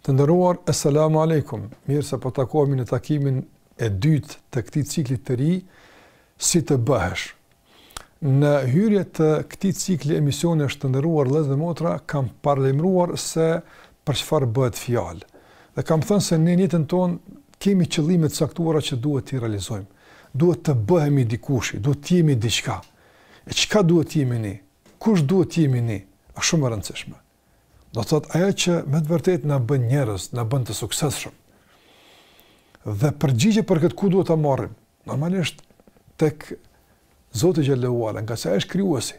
Të nderuar, Esselamu Alejkum, mirë se po takohemi në takimin e dytë të këtij ciklit të ri, si të bëhesh. Në hyrje të këtij cikli emisionesh, të nderuar vëllezër dhe motra, kam paralajmëruar se për çfarë bëhet fjalë. Dhe kam thënë se në jetën tonë kemi qëllime të caktuara që duhet t'i realizojmë. Duhet të bëhemi dikushi, duhet të jemi diçka. E çka duhet të jemi ne? Kush duhet të jemi ne? Është shumë e rëndësishme. Do të thotë ajo që me të vërtetë na bën njerëz, na bën të suksesshëm. Dhe përgjigje për këtë ku duhet ta marrim? Normalisht tek Zoti xhele ue ala, ngase është krijuesi.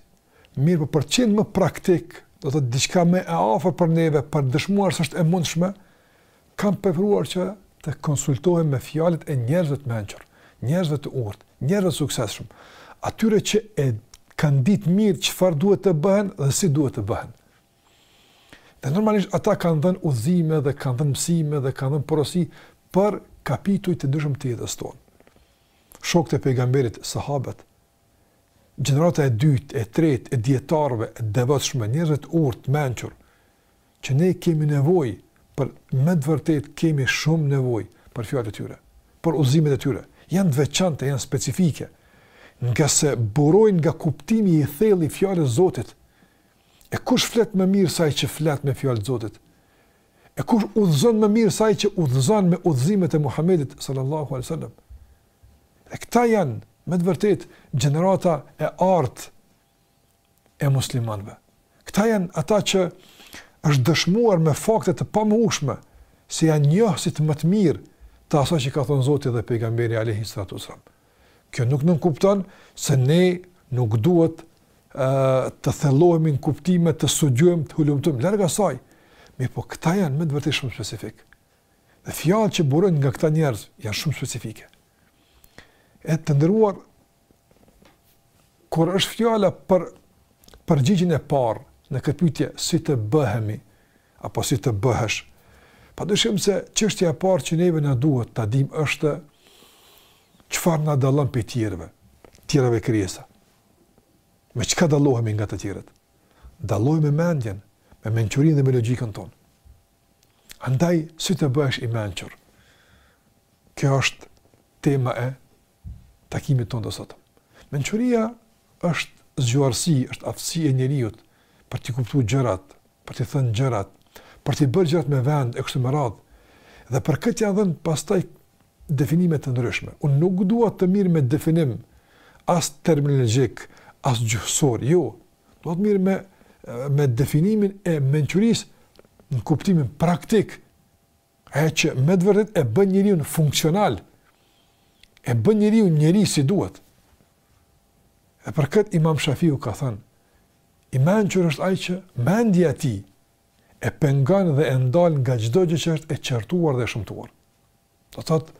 Mirëpo për të qenë më praktik, do të thotë diçka më e afër për neve, për të dëshmuar se është e mundshme, Kam preferuar që të konsultohem me fjalët e njerëzve të mençur, njerëzve të urtë, njerëzve të suksesshëm, atyre që e kanë ditë mirë çfarë duhet të bëhen dhe si duhet të bëhen. Dhe normalisht ata kanë dhënë udhëzime dhe kanë dhënë mësime dhe kanë dhënë porosi për kapituj të ndryshëm të jetës tonë. Shokët e pejgamberit, sahabët, gjenerata e dytë, e tretë, e dijetarëve, e të devotshmëve, njerëzve të urtë, të mençur, që ne kemi nevojë, por me të vërtetë kemi shumë nevojë për fjalët e tyre, për udhëzimet e tyre. Janë të veçanta, janë specifike, ngase burojnë nga kuptimi i thellë i fjalës së Zotit. E kush flet më mirë se ai që flet me fjalët e Zotit? E kush udhëzon më mirë se ai që udhëzon me udhëzimet e Muhamedit sallallahu alaihi wasallam? E këta janë me të vërtetë gjenerata e artë e muslimanëve. Këta janë ata që është dëshmuar me fakte të pamohueshme se janë njohësit më të mirë të asaj që ka thënë Zoti dhe pejgamberi alayhi salatu wasallam. Kjo nuk nënkupton se ne nuk duhet të thellohemi në kuptime të studiojmë të hulumtojmë larg asaj. Mirëpo këta janë me të vërtetë shumë specifikë. Dhe fjalët që burojnë nga këta njerëz janë shumë specifike. E të nderuar Kur është fjala për përgjigjen e parë në këtë pyetje si të bëhemi apo si të bëhesh, padyshim se çështja e parë që neve na duhet ta dimë është çfarë na dallon prej tjerëve, tjerëve krijesa. Me çka dallohemi nga të tjerët? Dallohemi me mendjen, me mençurinë dhe me logjikën tonë. Andaj si të bëhesh i mençur? Kjo është tema e takimit tonë të sotëm. Mençuria është zgjuarsi, është aftësi e njeriut për t'i kuptuar gjërat, për t'i thënë gjërat, për t'i bërë gjërat me vend e kështu me radhë. Dhe për këtë janë dhënë pastaj definime të ndryshme. Unë nuk dua të merrem me definim as terminologjik, as gjuhësor, jo. Do të merrem me definimin e mençurisë në kuptimin praktik Ajo që me të vërtetë e bën njeriun funksional, e bën njeriun njeri si duhet. Dhe për këtë Imam Shafiu ka thënë, i mençur është ai që mendja e tij e pengon dhe e ndal nga çdo gjë që është e qortuar dhe e shëmtuar. Do thotë,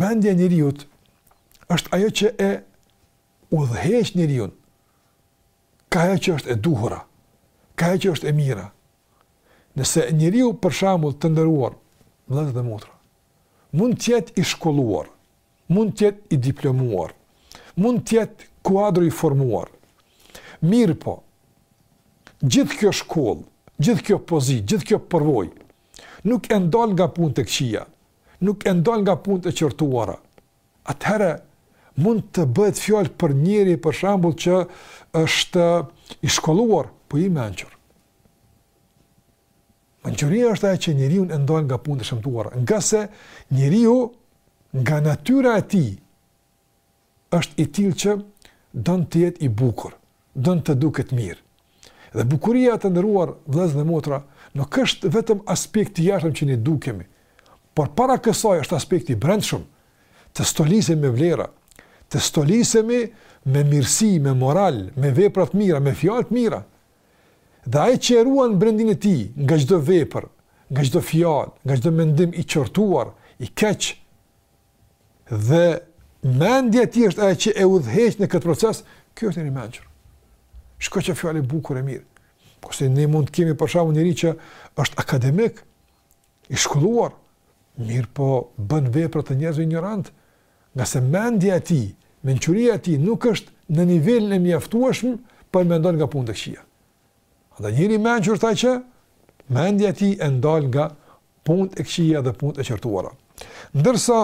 mendja e njeriut është ajo që e udhëheq njeriun kah ajo që është e duhura, kah ajo që është e mira, Nëse njeriu për shembull të nderuar vëllezër dhe motra, mund të jetë i shkolluar, mund të jetë i diplomuar, mund të jetë kuadro i formuar. Mirëpo, gjithë kjo shkollë, gjithë kjo pozitë, gjithë kjo përvojë, nuk e ndal nga punët e këqija, nuk e ndal nga punët e qortuara. Atëherë, mund të bëhet fjalë për njeri për shembull që është i shkolluar, po jo i mençur. Mençuria është ajo që njeriun e ndal nga punët e shëmtuara, ngase njeriu nga natyra e tij është i tillë që don të jetë i bukur, don të duket mirë. Dhe bukuria të nderuar vëllezër dhe motra nuk është vetëm aspekti i jashtëm që ne dukemi, por para kësaj është aspekti i brendshëm të stolisemi me vlera, të stolisemi me mirësi, me moral, me vepra të mira, me fjalë të mira, Dhe ai që e ruan brendinë e tij nga çdo vepër, nga çdo fjalë, nga çdo mendim i qortuar, i keq, dhe mendja e tij është ajo që e udhëheq në këtë proces, ky është njeri i mençur. Shiko çfarë fjale e bukur e mirë. Kurse ne mund të kemi për shembull njeri që është akademik, i shkolluar, mirëpo bën vepra të njerëzve injorantë, ngase mendja e tij, mençuria e tij nuk është në nivelin e mjaftueshëm për me e ndalë nga punët e këqija. Andaj njeri i mençur është ai që mendja e tij e ndal nga punët e këqija dhe punët e qortuara. Ndërsa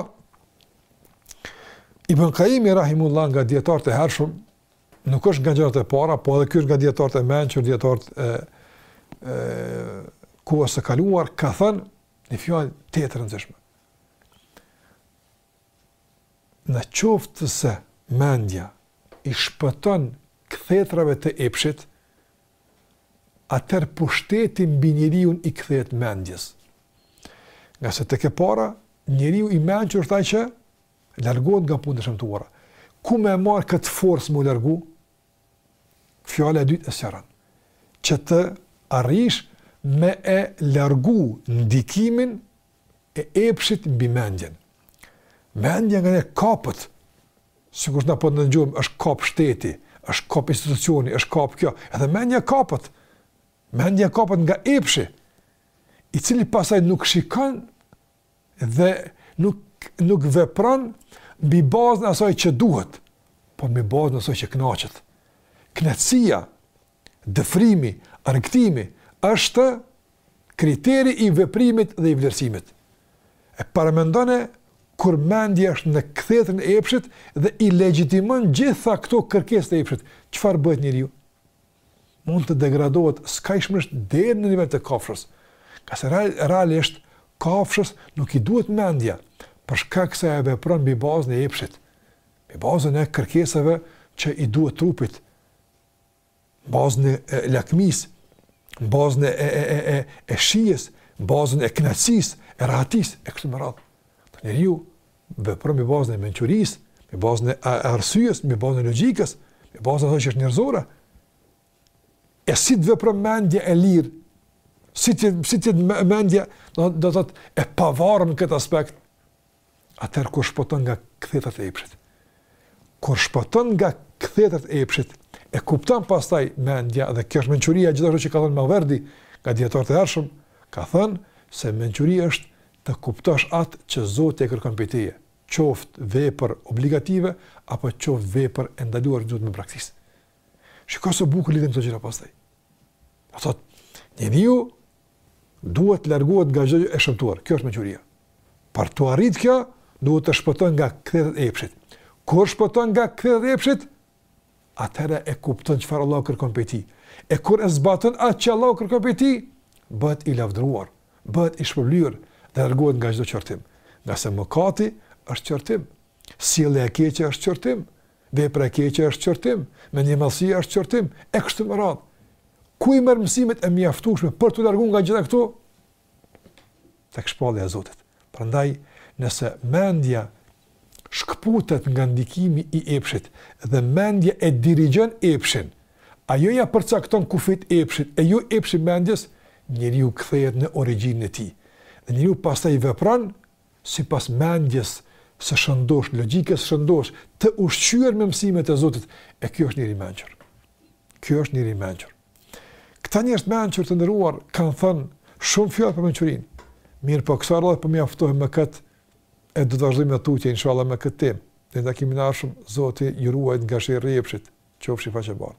Ibn Qayyim rahimehullah nga dijetarët e hershëm Nuk është nga gjeneratat e para, po edhe ky është nga dijetarët e mençur, dijetarët e e kohës së kaluar ka thënë një fjalë të rëndësishme. Në qoftë se mendja i shpëton kthetrave të epshit, atëherë pushteti mbi njeriun i kthehet mendjes. Ngase tek e para, njeriu i mençur është ai që largohet nga punët e shëmtuara. Ku me e marrë kët forcë me u largu? Fjala e dytë e sqaron. Që të arrish me e largu ndikimin e epshit mbi mendjen. Mendja nganjëherë kapet, sikur tash po dëgjojmë, është kap shteti, është kap institucioni, është kap kjo, edhe mendja kapet. Mendja kapet nga epshi, i cili pastaj nuk shikon dhe nuk nuk vepron mbi bazën e asaj që duhet, por mbi bazën e asaj që kënaqet. Kënaqësia, dëfrimi, argëtimi është kriteri i veprimit dhe i vlerësimit. E paramendone kur mendja është në kthetrën e epshit dhe i legjitimon gjitha këto kërkesë të epshit, çfarë bëhet njeriu? mund të degradohet skajshmërisht deri në nivel të kafshës, ngase realisht kafshës nuk i duhet mendja, për shkak se ajo vepron mbi bazën e epshit, mbi bazën e kërkesave që i duhet trupit, mbi bazën e lakmisë, mbi bazën e e e e e shijes, mbi bazën e kënaqësisë, e rahatisë e kështu me radhë. Njeriu vepron mbi bazën e mençurisë, mbi bazën e arsyes, mbi bazën e logjikës, mbi bazën e asaj që është njerëzore. E si të vepron mendja e lirë, si të, si të mendja, do, do të thotë e pavarur në këtë aspekt, atëherë kur shpëton nga kthetrat e epshit. Kur shpëton nga kthetrat e epshit, e kupton pastaj mendja dhe kjo është mençuria gjithashtu që ka thënë Maverdi, nga dijetarët e hershëm, ka thënë se mençuria është të kuptosh atë që Zoti e kërkon prej teje, qoftë vepër obligative apo qoftë vepër e ndaluar që duhet me braktisë. Shiko sa bukur lidhen këto gjëra pastaj. Do thotë, njeriu duhet të largohet nga çdo gjë e shëmtuar. Kjo është mençuria. Për t'u arritur kjo, duhet të shpëton nga kthetrat e epshit. Kur shpëton nga kthetrat e epshit, atëherë e kupton çfarë Allahu kërkon prej tij. E kur e zbaton atë që Allahu kërkon prej tij, bëhet i lavdëruar, bëhet i shpërblyer dhe largohet nga çdo qortim. Ngase mëkati është qortim, sjellja e keqe është qortim, vepra e keqe është qortim, mendjemadhësia është qortim e kështu me radhë. Ku i merr mësimet e mjaftueshme për t'u larguar nga gjitha këto? tek shpallja e Zotit. Prandaj, nëse mendja shkëputet nga ndikimi i epshit dhe mendja e dirigjon epshin, ajo ia përcakton kufijtë epshit e jo epshi mendjes, njeriu kthehet në origjinën e tij. Dhe njeriu pastaj vepron sipas mendjes së shëndoshë, logjikës së shëndoshë, të ushqyer me mësimet e Zotit, e ky është njeri i mençur. Ky është njeri i mençur. Këta njerëz të mençur të nderuar kanë thënë shumë fjalë për mençurinë. Mirpo kësaj radhe po mjaftohem me këtë e do të vazhdojmë më tutje inshallah me këtë temë. në takimin e ardhshëm Zoti ju ruajt nga sherri i epshit. Qofshi faqe bardhë.